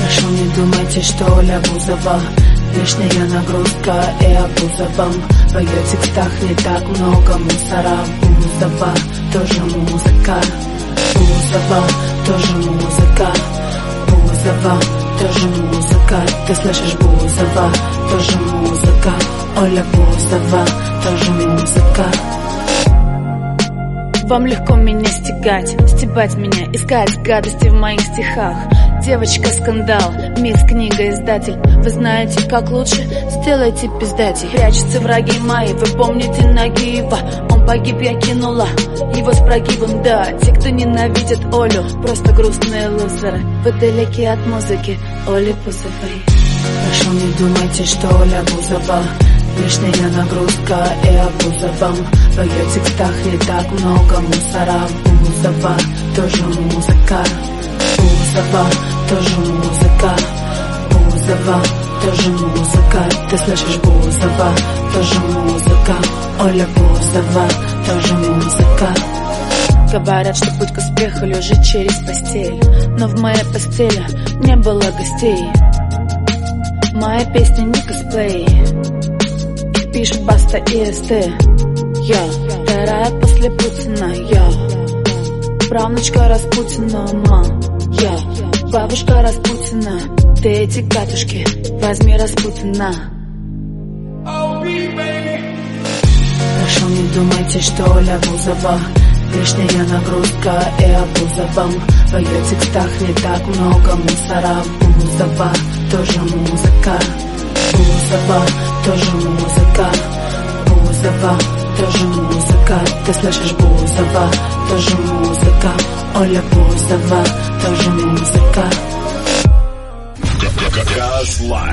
Прошу, не думайте, что Оля Бузова Лишняя нагрузка и обузовом В ее текстах не так много мусора. Бузова тоже музыка. Бузова тоже музыка. Бузова тоже музыка. Ты слышишь Бузова тоже музыка. Оля Бузова тоже музыка. Вам легко меня стегать, стебать меня, искать гадости в моих стихах. Девочка скандал, мисс книга издатель. Вы знаете, как лучше? Сделайте пиздати. Прячутся враги мои, вы помните Нагиева? Он погиб, я кинула его с прогибом, да. Те, кто ненавидят Олю, просто грустные лузеры. Вы далеки от музыки, Оли Пусовой. Прошу, не думайте, что Оля Бузова Лишняя нагрузка и обузовом В ее текстах не так много мусора Бузова тоже музыка Бузова тоже музыка. Бузова тоже музыка. Ты слышишь Бузова тоже музыка. Оля Бузова тоже музыка. Говорят, что путь к успеху лежит через постель. Но в моей постели не было гостей. Моя песня не косплей. Их пишет Баста и СТ. Я вторая после Путина. Я правнучка Распутина ма Я бабушка Распутина Ты эти катушки возьми Распутина. Прошу, не думайте, что Оля Бузова. Лишняя нагрузка и обузовом В ее текстах не так много мусора. Бузова тоже музыка. Бузова тоже музыка. Бузова тоже музыка Ты слышишь Бузова тоже музыка Оля Бузова тоже музыка Газлайф.